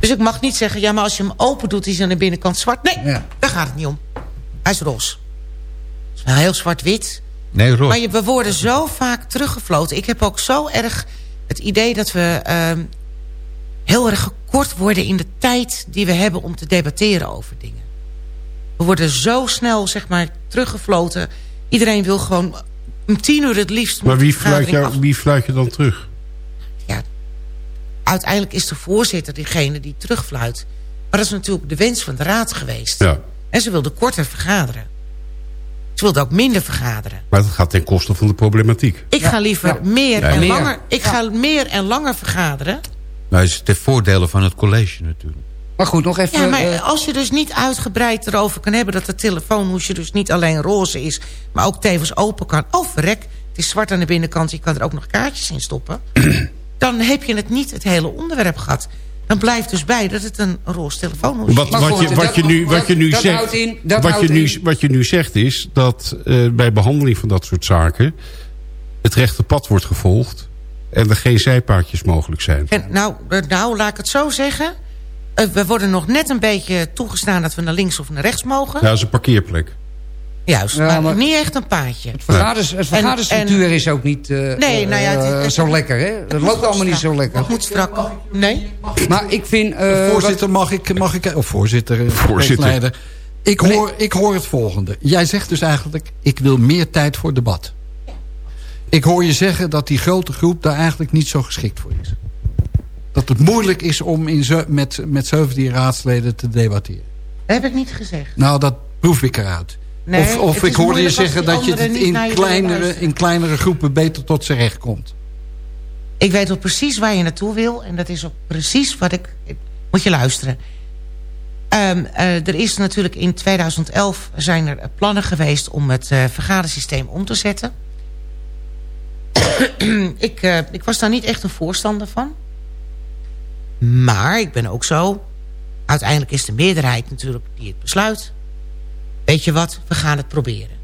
Dus ik mag niet zeggen, ja, maar als je hem open doet... is hij aan de binnenkant zwart. Nee, Ja. daar gaat het niet om. Hij is roze. Het is wel heel zwart-wit. Nee, Rob. Maar je, we worden zo vaak teruggefloten. Ik heb ook zo erg het idee dat we ehm, heel erg gekort worden... in de tijd die we hebben om te debatteren over dingen. We worden zo snel, zeg maar, teruggefloten. Iedereen wil gewoon om tien uur het liefst... Maar wie fluit, jou, wie fluit je dan terug? ja, uiteindelijk is de voorzitter diegene die terugfluit. Maar dat is natuurlijk de wens van de raad geweest. Ja. En ze wilde korter vergaderen. Ze wilde ook minder vergaderen. Maar dat gaat ten koste van de problematiek. Ik ga liever ja. meer, Ja, en langer, ik ga meer en langer vergaderen. Maar het is ten voordele van het college natuurlijk. Maar goed, nog even... Ja, maar eh, als je dus niet uitgebreid erover kan hebben... dat de telefoonhoesje dus niet alleen roze is... maar ook tevens open kan. Oh, verrek, het is zwart aan de binnenkant... je kan er ook nog kaartjes in stoppen. [clears throat] dan heb je het niet het hele onderwerp gehad. Dan blijft dus bij dat het een roze telefoonhoesje Wat, is. Wat, goed, je, wat, dat- je nu, wat je nu dat zegt, houdt in- dat wat, je nu, wat je nu zegt is dat eh, bij behandeling van dat soort zaken... het rechte pad wordt gevolgd en er geen zijpaadjes mogelijk zijn. En nou, eh, nou, laat ik het zo zeggen. Eh, we worden nog net een beetje toegestaan dat we naar links of naar rechts mogen. Ja, dat is een parkeerplek. Juist, Ja, maar, maar- niet echt een paadje. Het, vergaders, het vergaderstructuur is ook niet eh, Nee, nou ja, het- het- zo lekker. Hè? Het loopt allemaal niet zo lekker. Het moet strak. Nee? Maar ik vind... eh, voorzitter, mag ik, mag ik... Of voorzitter, Voorzitter. Ik hoor, ik hoor het volgende. Jij zegt dus eigenlijk... ik wil meer tijd voor debat. Ik hoor je zeggen dat die grote groep... daar eigenlijk niet zo geschikt voor is. Dat het moeilijk is om in ze- met, met 17 raadsleden te debatteren. Dat heb ik niet gezegd. Nou, dat proef ik eruit. Nee, of of ik hoorde je zeggen dat je het in je kleinere, in kleinere groepen beter tot zijn recht komt. Ik weet wel precies waar je naartoe wil. En dat is ook precies wat ik... Moet je luisteren. Ehm, eh, er is natuurlijk in 2011 zijn er plannen geweest... om het eh vergadersysteem om te zetten. [coughs] ik, eh, ik was daar niet echt een voorstander van. Maar ik ben ook zo... uiteindelijk is de meerderheid natuurlijk die het besluit. Weet je wat, we gaan het proberen.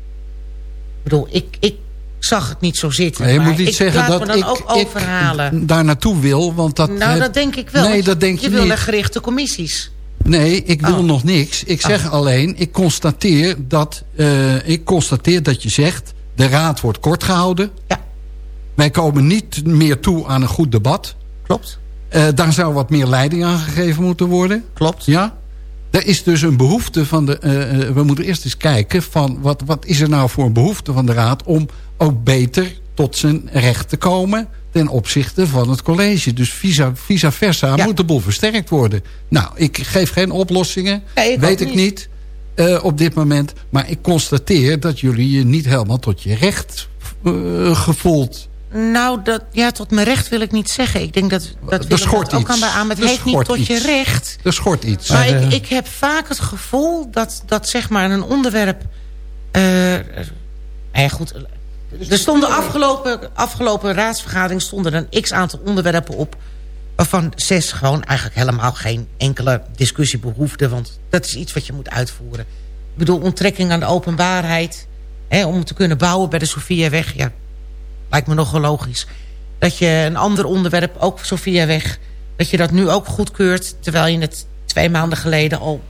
Ik bedoel, ik, ik zag het niet zo zitten. Nee, je moet niet ik zeggen dat dan ik, ook overhalen. ik daar naartoe wil. Want dat nou, heb- dat denk ik wel. Nee, dat denk je je wil niet. naar gerichte commissies. Nee, ik wil Oh. nog niks. Ik zeg alleen, ik constateer, dat, eh, ik constateer dat je zegt... de raad wordt kort gehouden. Ja, Wij komen niet meer toe aan een goed debat. klopt. Eh, daar zou wat meer leiding aan gegeven moeten worden. Klopt. Ja? Er is dus een behoefte van de... eh, eh, we moeten eerst eens kijken van wat, wat is er nou voor een behoefte van de raad... om ook beter tot zijn recht te komen ten opzichte van het college. Dus vice, vice versa Ja. moet de boel versterkt worden. Nou, ik geef geen oplossingen. Nee, ik weet ik niet. niet op dit moment. Maar ik constateer dat jullie je niet helemaal tot je recht eh, gevoeld... Nou, dat, ja, tot mijn recht wil ik niet zeggen. Ik denk dat, dat Er schort dat ook iets. aan bij aan. Het heeft niet tot je recht. Er schort iets. Maar ik, ik heb vaak het gevoel dat, dat zeg maar een onderwerp... ja, goed, er stonden afgelopen, afgelopen raadsvergadering stonden een x-aantal onderwerpen op... waarvan zes gewoon eigenlijk helemaal geen enkele discussie behoefden. Want dat is iets wat je moet uitvoeren. Ik bedoel, onttrekking aan de openbaarheid... Hè, om te kunnen bouwen bij de Sophiaweg... Ja, lijkt me nogal logisch. Dat je een ander onderwerp, ook Sophiaweg... dat je dat nu ook goedkeurt... terwijl je het twee maanden geleden al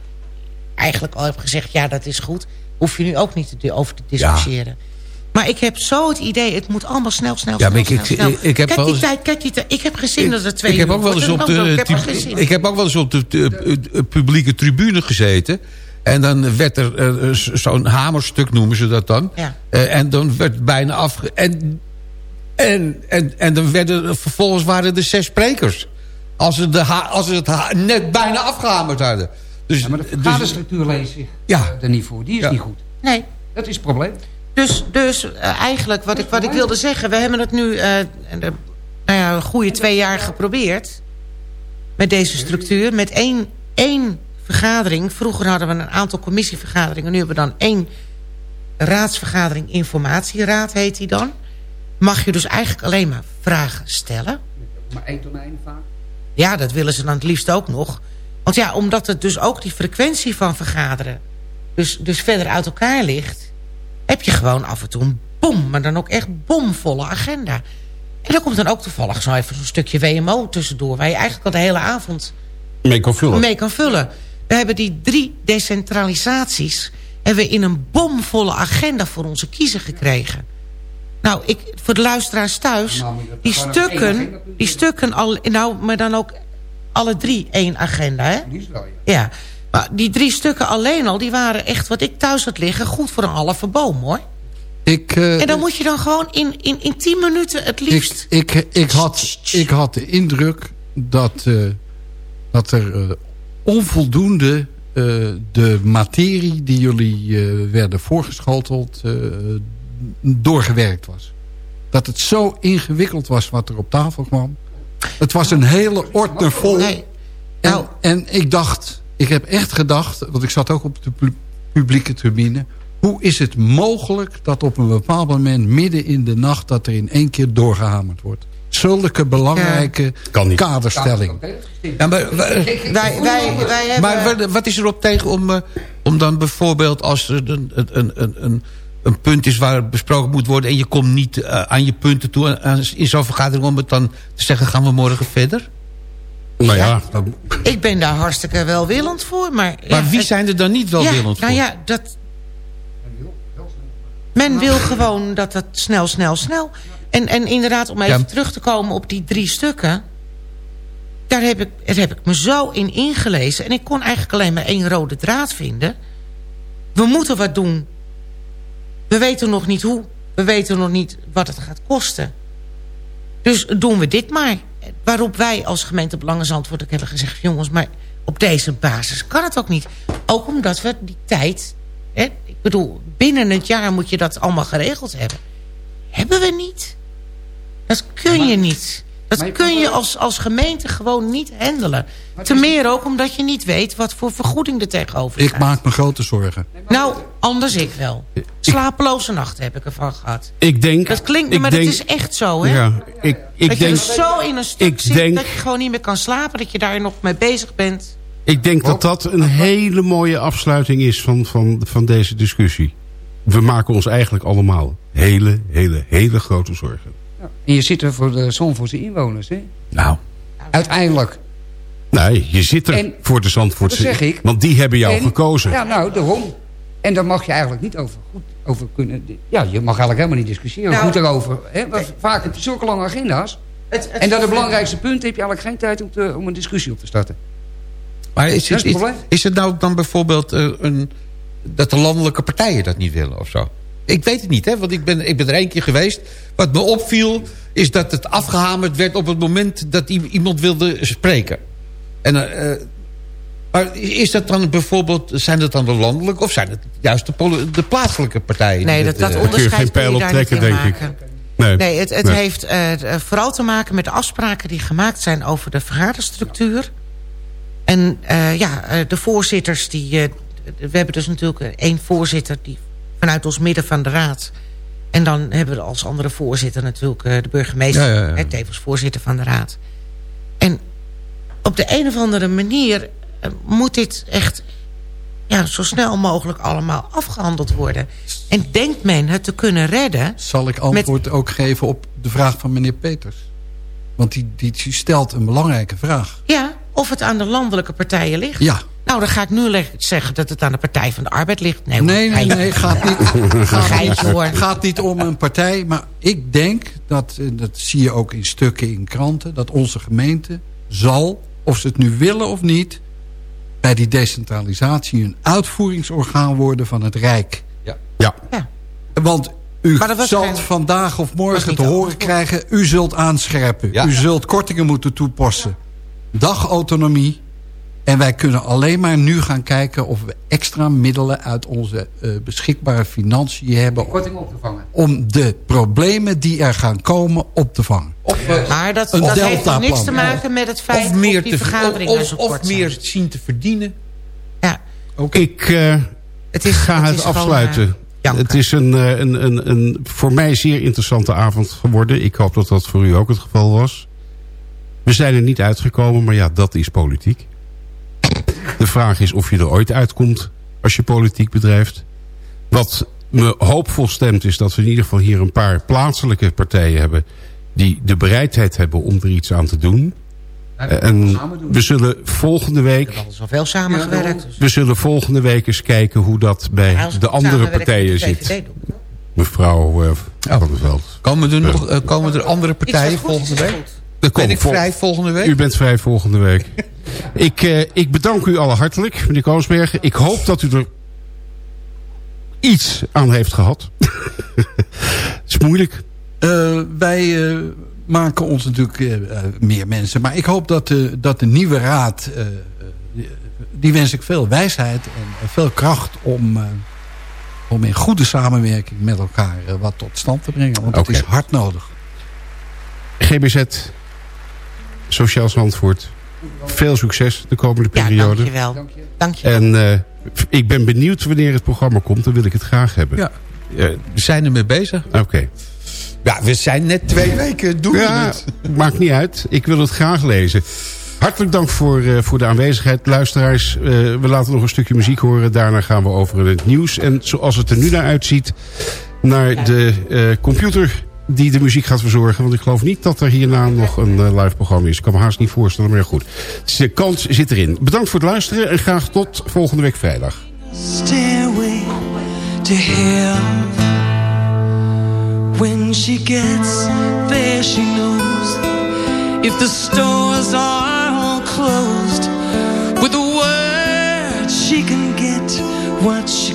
eigenlijk al hebt gezegd... ja, dat is goed. Hoef je nu ook niet over te discussiëren. Maar ik heb zo het idee, het moet allemaal snel, snel, Ja, maar ik- ik- snel, ik- ik heb kijk die tijd, kijk die tijd. Ik heb geen zin dat het twee ik heb ook wel eens op de, ik heb er ook wel eens op de, publieke tribune gezeten. En dan werd er eh, z- zo'n hamerstuk, noemen ze dat dan. Ja. Eh, en dan werd bijna afge... En, en, en, en dan werden vervolgens waren er zes sprekers. Als ze, de ha- als ze het ha- net bijna afgehamerd hadden. Dus, Ja, maar de dus, vergaderstructuur leest zich Ja. er niet voor. Die is Ja. niet goed. Nee, Dat is het probleem. Dus, dus eh, eigenlijk wat ik, wat ik wilde zeggen... we hebben het nu eh, de, nou ja, een goede twee jaar geprobeerd... met deze structuur. Met één, één vergadering. Vroeger hadden we een aantal commissievergaderingen. Nu hebben we dan één raadsvergadering. Informatieraad heet die dan. Mag je dus eigenlijk alleen maar vragen stellen. Maar één tonijn vaak. Ja, dat willen ze dan het liefst ook nog. Want ja, omdat het dus ook die frequentie van vergaderen... dus, dus verder uit elkaar ligt... heb je gewoon af en toe een bom, maar dan ook echt bomvolle agenda. En daar komt dan ook toevallig zo even zo'n stukje WMO tussendoor... waar je eigenlijk al de hele avond Mee kan vullen. mee kan vullen. We hebben die drie decentralisaties... hebben we in een bomvolle agenda voor onze kiezer gekregen. Nou, ik, voor de luisteraars thuis... Nou, die stukken, die stukken al, nou, maar dan ook alle drie één agenda, hè? Ja. Ja. Maar die drie stukken alleen al, die waren echt wat ik thuis had liggen... goed voor een halve boom, hoor. Ik, eh, En dan moet je dan gewoon in, in, in tien minuten het liefst... Ik, ik, ik, had, ik had de indruk dat, eh, dat er eh, onvoldoende eh, de materie die jullie eh, werden voorgeschoteld eh, doorgewerkt was. Dat het zo ingewikkeld was wat er op tafel kwam. Het was een hele ordner vol. Nee. En, Nou, en ik dacht, ik heb echt gedacht, want ik zat ook op de pu- publieke tribune. Hoe is het mogelijk dat op een bepaald moment midden in de nacht dat er in één keer doorgehamerd wordt? Zulke belangrijke Kan niet. kaderstelling. ja, maar, wij, wij, wij hebben... Maar wat- wat is erop tegen om, eh, om dan bijvoorbeeld als er een, een, een, een, een punt is waar besproken moet worden... en je komt niet eh, aan je punten toe aan- in zo'n vergadering... om het dan te zeggen, gaan we morgen verder? Nou ja, Ik ben daar hartstikke welwillend voor, maar... Maar ja, wie het- zijn er dan niet welwillend ja, nou voor? ja, dat... Men wil gewoon dat het snel, snel, snel... En, en inderdaad, om even Ja. terug te komen op die drie stukken... Daar heb, ik, daar heb ik me zo in ingelezen. En ik kon eigenlijk alleen maar één rode draad vinden. We moeten wat doen. We weten nog niet hoe. We weten nog niet wat het gaat kosten. Dus doen we dit maar. Waarop wij als gemeente Belangen Zandvoort ook hebben gezegd... jongens, maar op deze basis kan het ook niet. Ook omdat we die tijd... Hè, ik bedoel, binnen het jaar moet je dat allemaal geregeld hebben. Hebben we niet. Dat kun je niet. Dat kun je als, als gemeente gewoon niet handelen. het Te is- meer ook omdat je niet weet wat voor vergoeding er tegenover Ik staat. maak me grote zorgen. Nou, anders ik wel. Slapeloze nachten heb ik ervan gehad. ik denk... Dat klinkt, ik maar denk, dat is echt zo, hè? Ja, ik, ik dat je denk... er zo in een stuk ik zit denk- dat je gewoon niet meer kan slapen. Dat je daar nog mee bezig bent. Ik denk dat dat een hele mooie afsluiting is van, van, van deze discussie. We maken ons eigenlijk allemaal hele, hele, hele grote zorgen. En je zit er voor de Zandvoortse inwoners, hè? Nou, Uiteindelijk. Nee, je zit er En- voor de Zandvoortse... Dat zeg ik. Want die hebben jou En- gekozen. Ja, nou, daarom. En daar mag je eigenlijk niet over, goed over kunnen... Ja, je mag eigenlijk helemaal niet discussiëren. Nou, goed erover. Hè? Want vaak heb je zulke lange agenda's. Het, het En dan de belangrijkste punten heb je eigenlijk geen tijd om, te, om een discussie op te starten. maar is Dat het, is het is, probleem. is het nou dan bijvoorbeeld eh, een, dat de landelijke partijen dat niet willen of zo? Ik weet het niet, hè, want ik ben, ik ben er één keer geweest. Wat me opviel is dat het afgehamerd werd op het moment dat iemand wilde spreken. En, eh, maar is dat dan bijvoorbeeld, zijn dat dan de landelijke of zijn het juist de, de plaatselijke partijen? Nee, die dat, dat eh, kun je geen onderscheid kun je pijl daar op trekken, denk ik. maken. Nee, Nee, het, het Nee. heeft eh, vooral te maken met de afspraken die gemaakt zijn over de vergaderstructuur. En eh, ja, eh, de voorzitters die... eh, we hebben dus natuurlijk eh, één voorzitter die vanuit ons midden van de raad... En dan hebben we als andere voorzitter natuurlijk eh, de burgemeester. Ja, ja, ja. hè, tevens voorzitter van de raad. En op de een of andere manier eh, moet dit echt ja, zo snel mogelijk allemaal afgehandeld worden. En denkt men het te kunnen redden... Zal ik antwoord ook geven op de vraag van meneer Peters? Want die, die, die stelt een belangrijke vraag. Ja, of het aan de landelijke partijen ligt. Ja. Nou, dan ga ik nu zeggen dat het aan de Partij van de Arbeid ligt. Nee, hoor, Nee, nee, geintje. nee, gaat niet, [laughs] gaat, hoor. gaat niet om een partij. Maar ik denk, dat, eh, dat zie je ook in stukken in kranten... dat onze gemeente zal, of ze het nu willen of niet... bij die decentralisatie een uitvoeringsorgaan worden van het Rijk. Ja. Ja. Want u geen- vandaag of morgen niet te horen krijgen... u zult aanscherpen, Ja. u zult kortingen moeten toepassen. Dagautonomie. En wij kunnen alleen maar nu gaan kijken... of we extra middelen uit onze eh, beschikbare financiën hebben... Korting op te vangen. om de problemen die er gaan komen op te vangen. Of, eh, Maar dat, Een dat heeft niks te maken met het feit of meer of die te vergaderingen of, of meer zijn. zien te verdienen. Ja, Ik eh, het is, ga het, is gewoon, afsluiten. het is een, eh, een, een, een voor mij zeer interessante avond geworden. Ik hoop dat dat voor u ook het geval was. We zijn er niet uitgekomen, maar ja, dat is politiek. De vraag is of je er ooit uitkomt als je politiek bedrijft. Wat me hoopvol stemt is dat we in ieder geval hier een paar plaatselijke partijen hebben... die de bereidheid hebben om er iets aan te doen. En samen doen. we zullen volgende We week... hebben al zoveel samengewerkt. We zullen volgende week eens kijken hoe dat bij we de andere partijen zit. Mevrouw eh, Van der Veld. Komen er, nog, eh, komen er andere partijen volgende week? Ben ik vrij volgende week? U bent vrij volgende week. [laughs] ik, eh, ik bedank u allen hartelijk, meneer Koosbergen. Ik hoop dat u er iets aan heeft gehad. [laughs] Het is moeilijk. Eh, wij eh, maken ons natuurlijk meer mensen. Maar ik hoop dat de, dat de nieuwe raad... die- die wens ik veel wijsheid en veel kracht om... eh, om in goede samenwerking met elkaar wat tot stand te brengen. Want het is hard nodig. GBZ, Sociaal Zandvoort. Veel succes de komende Ja, periode. dankjewel. Dank je. Dankjewel. en eh, ik ben benieuwd wanneer het programma komt. Dan wil ik het graag hebben. Ja. We zijn ermee bezig. Oké. Ja, we zijn net twee weken doen Ja, het. maakt niet uit. Ik wil het graag lezen. Hartelijk dank voor, eh, voor de aanwezigheid, luisteraars. Eh, we laten nog een stukje muziek horen. Daarna gaan we over het nieuws. En zoals het er nu naar uitziet... naar de eh, computer die de muziek gaat verzorgen. Want ik geloof niet dat er hierna nog een eh, live programma is. Ik kan me haast niet voorstellen, maar goed. Dus de kans zit erin. Bedankt voor het luisteren en graag tot volgende week vrijdag. to. When she gets she knows if the stores are all closed, with she can get what she